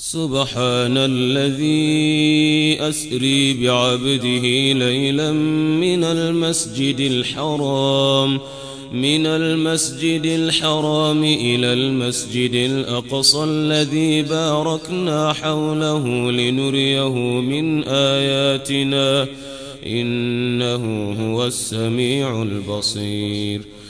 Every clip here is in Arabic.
سبحان الذي أسري بعبده ليلا من المسجد الحرام من المسجد الحرام إلى المسجد الأقصى الذي باركنا حوله لنريه من آياتنا إنه هو السميع البصير.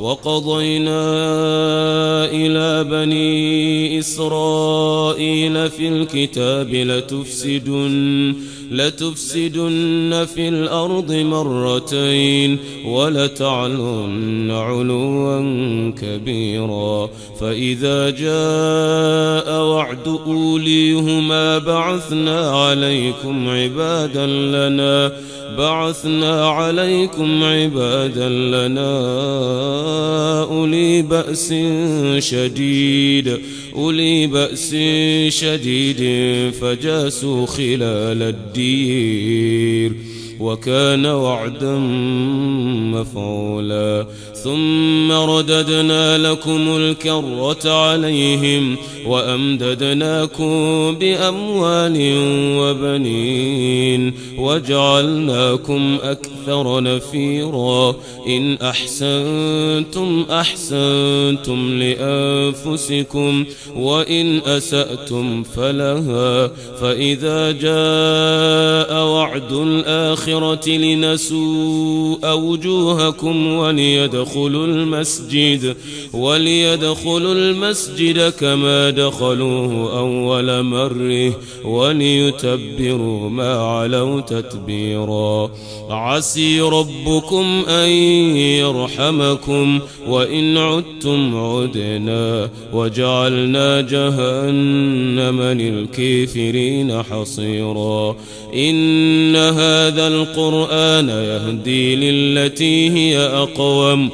وقضينا إلى بني إسرائيل في الكتاب لتفسدن لتفسدن في الأرض مرتين ولتعلن علوا كبيرا. فإذا جاء وعد أوليهما بعثنا عليكم عبادا لنا بعثنا عليكم عبادا لنا أولي بأس شديد. أولي بأس شديد فجاسوا خلال الدير وكان وعدا مفعولا. ثم رددنا لكم الكرة عليهم وأمددناكم بأموال وبنين وجعلناكم أكثر نفيرا. إن أحسنتم أحسنتم لأنفسكم وإن أسأتم فلها. فإذا جاء وعد الآخرة لنسوء وجوهكم وليدخلوا المسجد وليدخلوا المسجد كما دخلوه أول مره وليتبروا ما علوا تتبيرا. عسي ربكم أن يرحمكم وإن عدتم عدنا وجعلنا جهنم للكافرين حصيرا. إن هذا القرآن يهدي للتي هي أقوم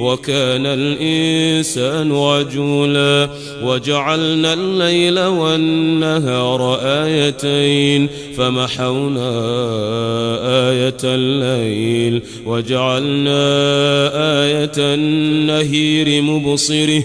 وكان الإنسان عجولا وجعلنا الليل والنهار آيتين فمحونا آية الليل وجعلنا آية النهير مبصره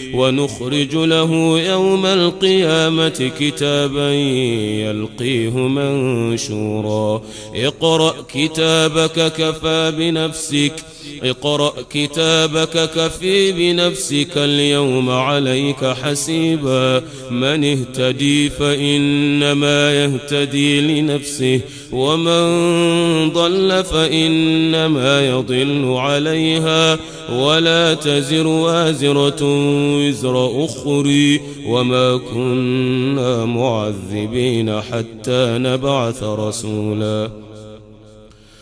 ونخرج له يوم القيامة كتابا يلقيه منشورا. اقرأ كتابك كفى بنفسك. اقرأ كتابك كفي بنفسك اليوم عليك حسيبا. من اهتدي فإنما يهتدي لنفسه ومن ضل فإنما يضل عليها. ولا تزر وازرة وزر أخري وما كنا معذبين حتى نبعث رسولا.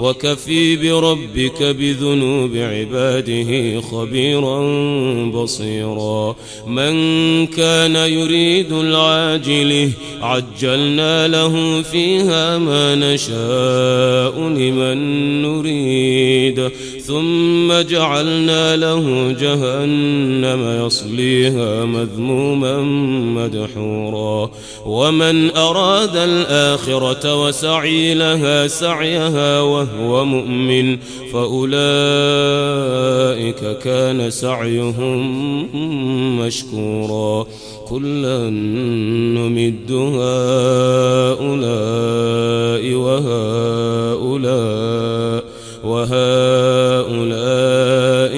وكفي بربك بذنوب عباده خبيرا بصيرا. من كان يريد العاجله عجلنا له فيها ما نشاء لمن نريد. ثم جعلنا له جهنم يصليها مذموما مدحورا. ومن أراد الآخرة وسعي لها سعيها وهو مؤمن فأولئك كان سعيهم مشكورا. كلا نمد هؤلاء وهؤلاء وهؤلاء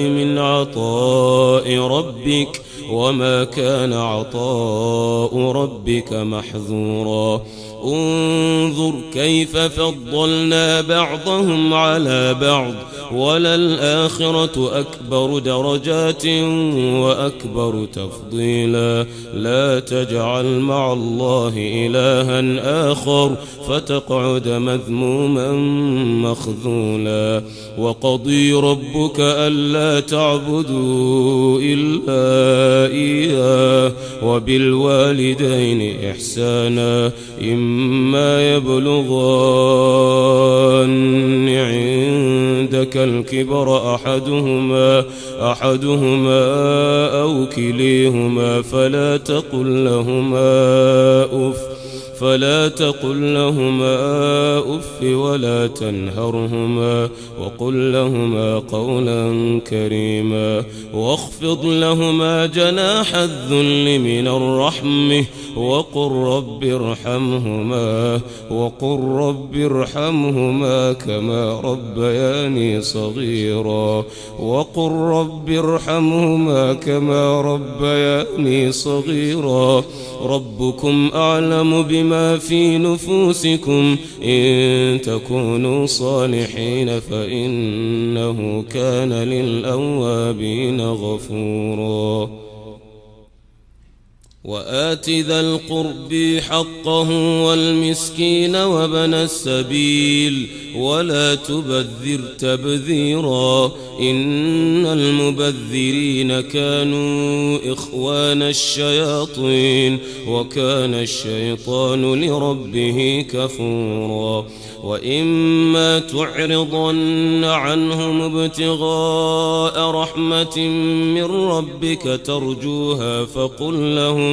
من عطاء ربك وما كان عطاء ربك محذورا انظر كيف فضلنا بعضهم على بعض وللآخرة أكبر درجات وأكبر تفضيلا. لا تجعل مع الله إلها آخر فتقعد مذموما مخذولا. وقضي ربك ألا تعبدوا إلا إياه وبالوالدين إحسانا. إما يبلغن عندك الكبر أحدهما أحدهما أو كليهما فلا تقل لهما أف فلا تقل لهما أف ولا تنهرهما وقل لهما قولا كريما واخفض لهما جناح الذل من الرحمه وقل رب ارحمهما وقل رب ارحمهما كما ربياني صغيرا وقل رب ارحمهما كما ربياني صغيرا ربكم أعلم بما في نفوسكم إن تكونوا صالحين فإنه كان للأوابين غفوراً وآت ذا القرب حقه والمسكين وبن السبيل ولا تبذر تبذيرا إن المبذرين كانوا إخوان الشياطين وكان الشيطان لربه كفورا وإما تعرضن عنهم ابتغاء رحمة من ربك ترجوها فقل لهم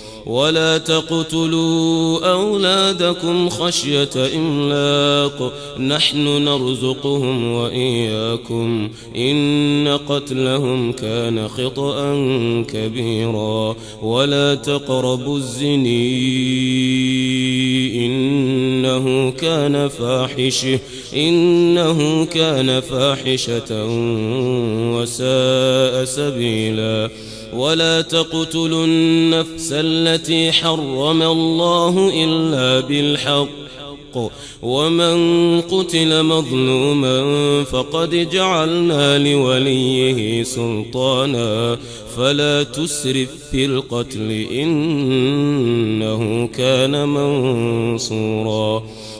ولا تقتلوا أولادكم خشية إملاق. نحن نرزقهم وإياكم. إن قتلهم كان خطأ كبيرا. ولا تقربوا الزني. إنه كان فاحشة. إنه كان فاحشة وساء سبيلا. ولا تقتلوا النفس التي حرم الله إلا بالحق. ومن قتل مظلوما فقد جعلنا لوليه سلطانا. فلا تسرف في القتل إنه كان منصورا.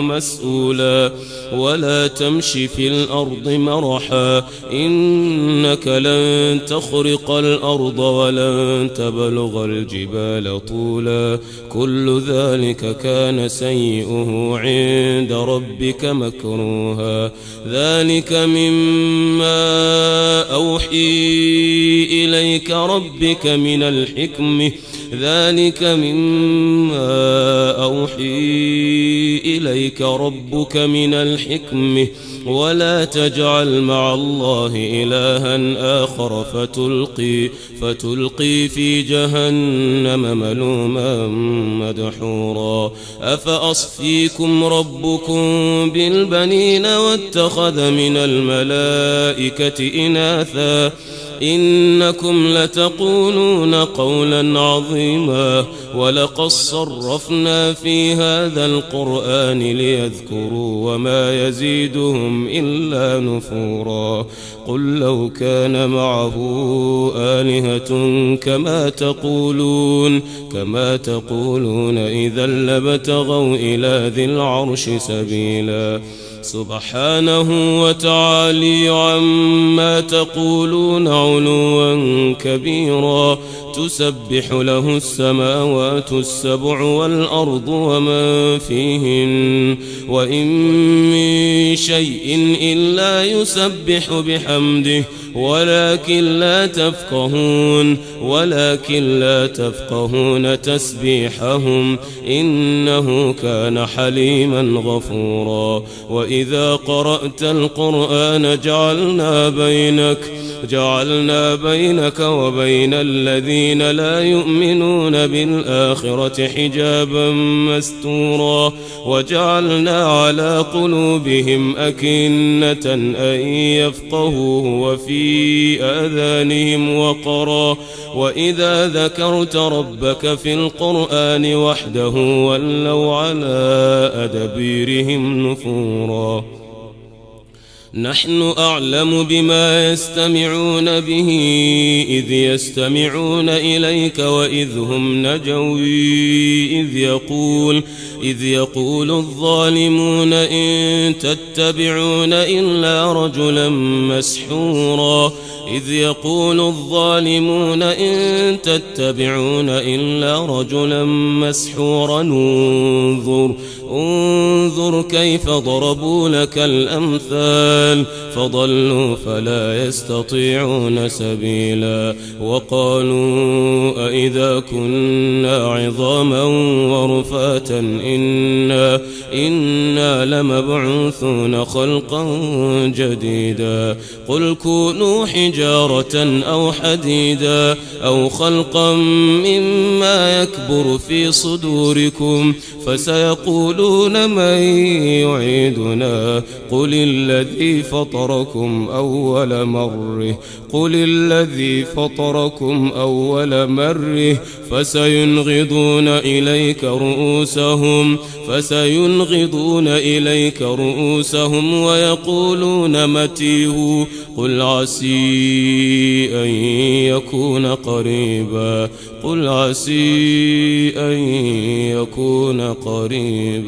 مسؤولا ولا تمش في الأرض مرحا إنك لن تخرق الأرض ولن تبلغ الجبال طولا كل ذلك كان سيئه عند ربك مكروها ذلك مما أوحي إليك ربك من الحكمة ذلك مما أوحي إليك ربك من الحكمة ولا تجعل مع الله إلها آخر فتلقي فتلقي في جهنم ملوما مدحورا. أفأصفيكم ربكم بالبنين واتخذ من الملائكة إناثا؟ إنكم لتقولون قولا عظيما ولقد صرفنا في هذا القرآن ليذكروا وما يزيدهم إلا نفورا قل لو كان معه آلهة كما تقولون كما تقولون إذا لبتغوا إلى ذي العرش سبيلا سبحانه وتعالي عما تقولون علوا كبيرا. تسبح له السماوات السبع والأرض ومن فيهن. وإن من شيء إلا يسبح بحمده ولكن لا تفقهون ولكن لا تفقهون تسبيحهم إنه كان حليما غفورا. وإذا قرأت القرآن جعلنا بينك جعلنا بينك وبين الذين لا يؤمنون بالآخرة حجابا مستورا وجعلنا على قلوبهم أكنة أن يفقهوه وفي آذانهم وقرا وإذا ذكرت ربك في القرآن وحده ولوا على أدبيرهم نفورا نحن أعلم بما يستمعون به إذ يستمعون إليك وإذ هم نجوي إذ يقول إذ يقول الظالمون إن تتبعون إلا رجلا مسحورا إذ يقول الظالمون إن تتبعون إلا رجلا مسحورا انظر انظر كيف ضربوا لك الأمثال فضلوا فلا يستطيعون سبيلا وقالوا أئذا كنا عظاما ورفاتا إنا, إنا لمبعوثون خلقا جديدا قل كونوا حجارة أو حديدا أو خلقا مما يكبر في صدوركم فسيقولون من يعيدنا. قل الذي فطركم أول مرة. قل الذي فطركم أول مرة. فسينغضون إليك رؤوسهم. فسينغضون إليك رؤوسهم ويقولون متيه قل عسي أن يكون قريبا. قل عسي أن يكون قريبا.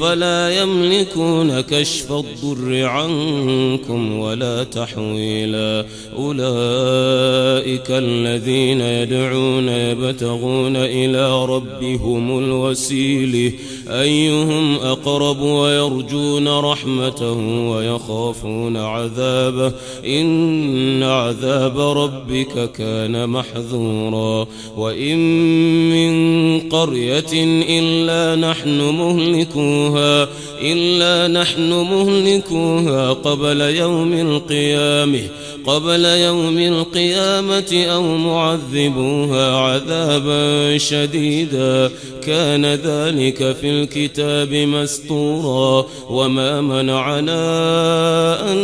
فلا يملكون كشف الضر عنكم ولا تحويلا. أولئك الذين يدعون يبتغون إلى ربهم الوسيلة. أيهم أقرب ويرجون رحمته ويخافون عذابه. إن عذاب ربك كان محذورا. وإن من قرية إلا نحن مهلكوها إلا نحن مهلكوها قبل يوم القيامة قبل يوم القيامة أو معذبوها عذابا شديدا. كان ذلك في الكتاب مستورا وما منعنا أن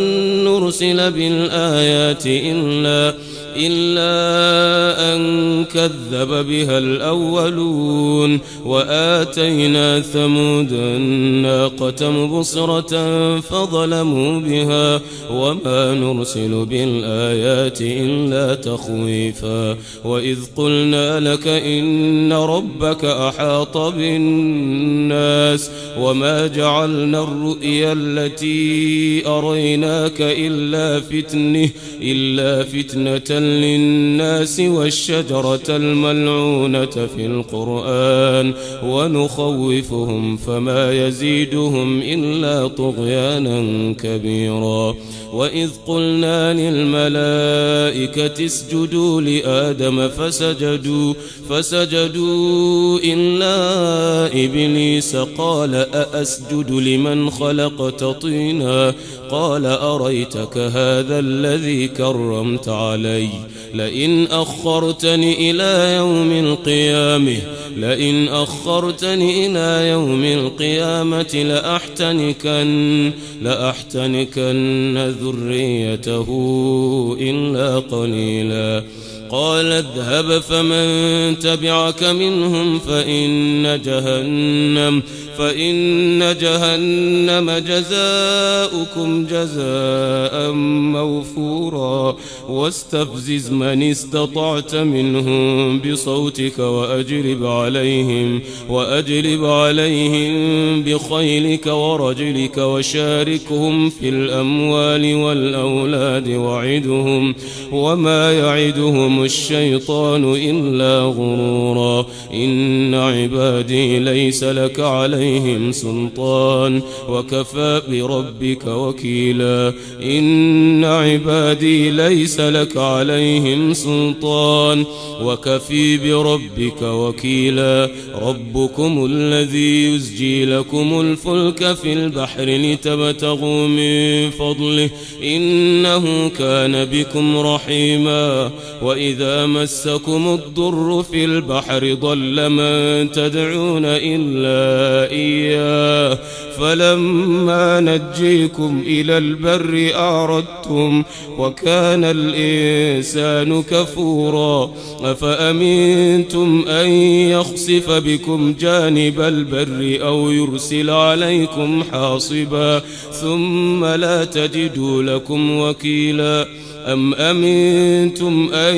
نرسل بالآيات إلا إلا أن كذب بها الأولون وآتينا ثمود الناقة مبصرة فظلموا بها وما نرسل بالآيات إلا تخويفا وإذ قلنا لك إن ربك أحاط بالناس وما جعلنا الرؤيا التي أريناك إلا فتنه إلا فتنة للناس والشجرة الملعونة في القرآن ونخوفهم فما يزيدهم إلا طغيانا كبيرا. وإذ قلنا للملائكة اسجدوا لآدم فسجدوا فسجدوا إلا إبليس قال أأسجد لمن خلقت طينا؟ قال أريتك هذا الذي كرمت علي؟ لئن أخرتني إلى يوم القيامة لئن أخرتني إلى يوم القيامة لأحتنكن لأحتنكن ذريته إلا قليلا. قال اذهب فمن تبعك منهم فإن جهنم فإن جهنم جزاؤكم جزاء موفورا. واستفزز من استطعت منهم بصوتك وأجلب عليهم وأجلب عليهم بخيلك ورجلك وشاركهم في الأموال والأولاد. وعدهم وما يعدهم الشيطان إلا غرورا. إن عبادي ليس لك عليهم سلطان وكفى بربك وكيلا. إن عبادي ليس لك عليهم سلطان وكفي بربك وكيلا. ربكم الذي يزجي لكم الفلك في البحر لتبتغوا من فضله. إنه كان بكم رحيما. وإذا مسكم الضر في البحر ضل من تدعون إلا إياه. فلما نجيكم إلى البر أعرضتم وكان الإنسان كفورا. أفأمنتم أن يخسف بكم جانب البر أو يرسل عليكم حاصبا؟ ثم لا تجدوا لكم وكيلا. أم أمنتم أن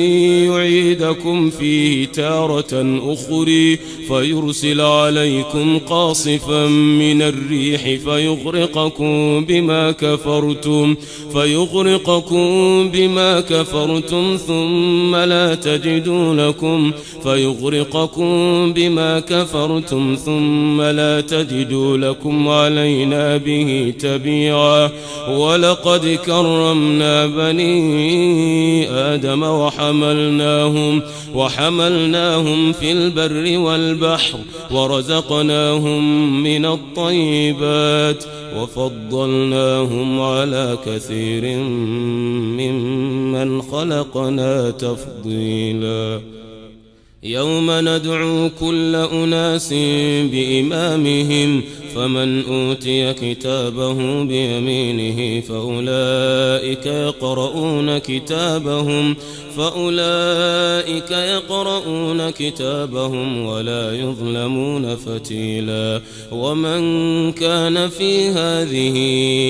يعيدكم فيه تارة أخري فيرسل عليكم قاصفا من الريح فيغرقكم بما كفرتم فيغرقكم بما كفرتم ثم لا تجدوا لكم فيغرقكم بما كفرتم ثم لا تجدوا لكم علينا به تبيعا. ولقد كرمنا بني آدم وحملناهم وحملناهم في البر والبحر ورزقناهم من الطيبات وفضلناهم على كثير ممن خلقنا تفضيلا. يوم ندعو كل أناس بإمامهم فمن أوتي كتابه بيمينه فأولئك يقرؤون كتابهم فأولئك يقرؤون كتابهم ولا يظلمون فتيلا. ومن كان في هذه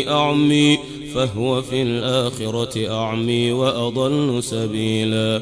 أعمي فهو في الآخرة أعمي وأضل سبيلا.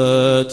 الصلوات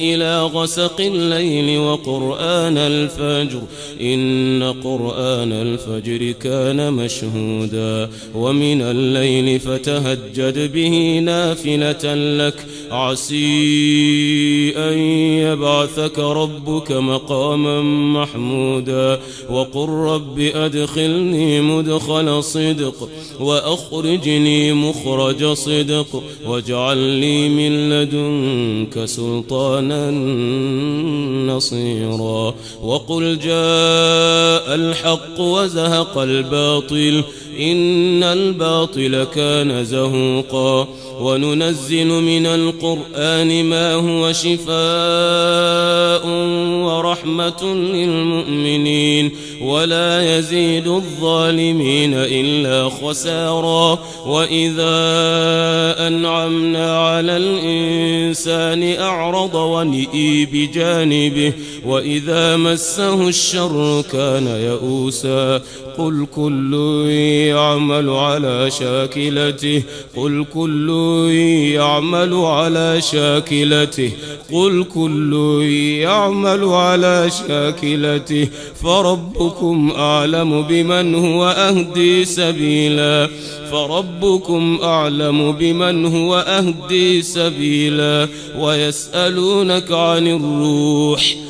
إلى غسق الليل وقرآن الفجر. إن قرآن الفجر كان مشهودا. ومن الليل فتهجد به نافلة لك. عسي أن يبعثك ربك مقاما محمودا. وقل رب أدخلني مدخل صدق. وأخرجني مخرج صدق. واجعل لي من لدنك سلطانا نصيرا وقل جاء الحق وزهق الباطل إن الباطل كان زهوقا وننزل من القرآن ما هو شفاء ورحمة للمؤمنين ولا يزيد الظالمين إلا خسارا وإذا أنعمنا على الإنسان أعرض ونئي بجانبه وإذا مسه الشر كان يئوسا قل كل يعمل على شاكلته. قل كل يعمل على شاكلته. قل كل يعمل على شاكلته. فربكم أعلم بمن هو أهدي سبيلا. فربكم أعلم بمن هو أهدي سبيلا. ويسألونك عن الروح.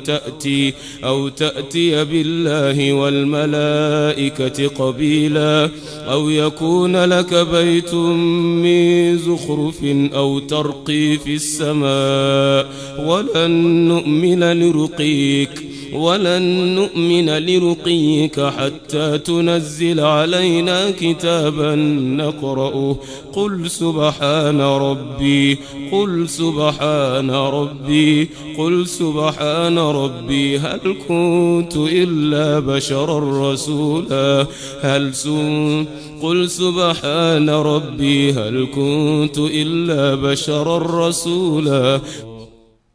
تأتي أو تأتي بالله والملائكة قبيلا أو يكون لك بيت من زخرف أو ترقي في السماء ولن نؤمن لرقيك ولن نؤمن لرقيك حتى تنزل علينا كتابا نقرأه. قل سبحان ربي قل سبحان ربي قل سبحان ربي. هل كنت إلا بشرا رسولا؟ هل سن قل سبحان ربي. هل كنت إلا بشرا رسولا؟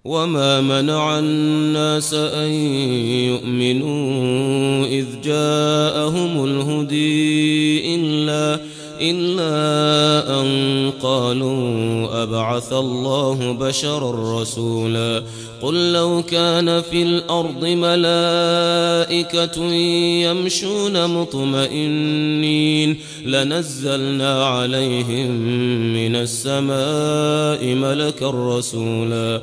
وما منع الناس أن يؤمنوا إذ جاءهم الهدي إلا إلا أن قالوا أبعث الله بشرا رسولا قل لو كان في الأرض ملائكة يمشون مطمئنين لنزلنا عليهم من السماء ملكا رسولا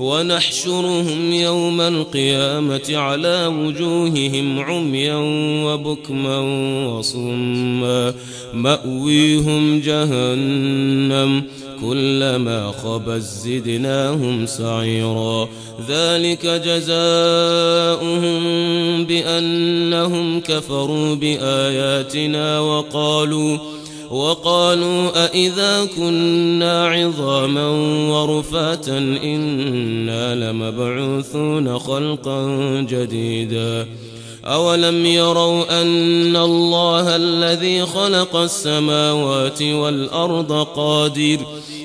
ونحشرهم يوم القيامة على وجوههم عميا وبكما وصما مأويهم جهنم كلما خبت زدناهم سعيرا ذلك جزاؤهم بأنهم كفروا بآياتنا وقالوا وقالوا أإذا كنا عظاما ورفاتا إنا لمبعوثون خلقا جديدا. أولم يروا أن الله الذي خلق السماوات والأرض قادر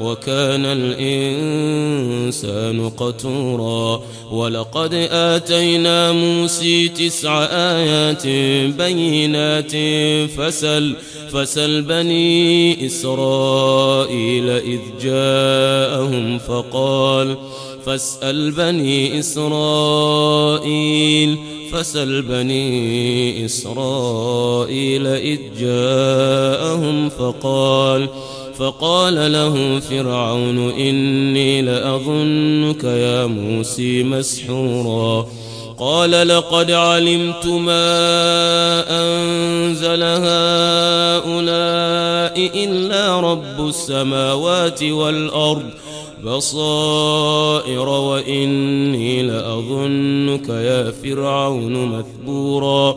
وكان الإنسان قتورا. ولقد آتينا موسى تسع آيات بينات فسل فسل بني إسرائيل إذ جاءهم فقال فاسأل بني إسرائيل فسل بني إسرائيل إذ جاءهم فقال فقال له فرعون إني لأظنك يا موسى مسحورا. قال لقد علمت ما أنزل هؤلاء إلا رب السماوات والأرض بصائر وإني لأظنك يا فرعون مثبورا.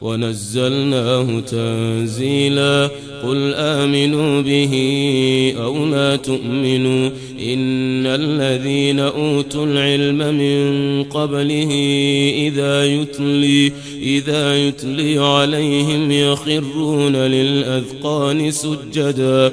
ونزلناه تنزيلا. قل آمنوا به أو لا تؤمنوا. إن الذين أوتوا العلم من قبله إذا يتلي إذا يتلي عليهم يخرون للأذقان سجدا.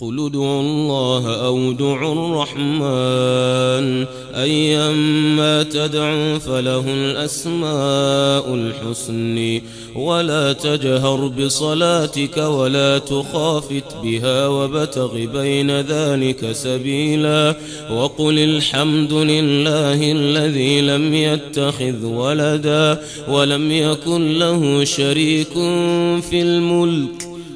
قل ادعوا الله أو ادعوا الرحمن. أيما تدعوا فله الأسماء الحسن. ولا تجهر بصلاتك ولا تخافت بها وابتغ بين ذلك سبيلا. وقل الحمد لله الذي لم يتخذ ولدا ولم يكن له شريك في الملك.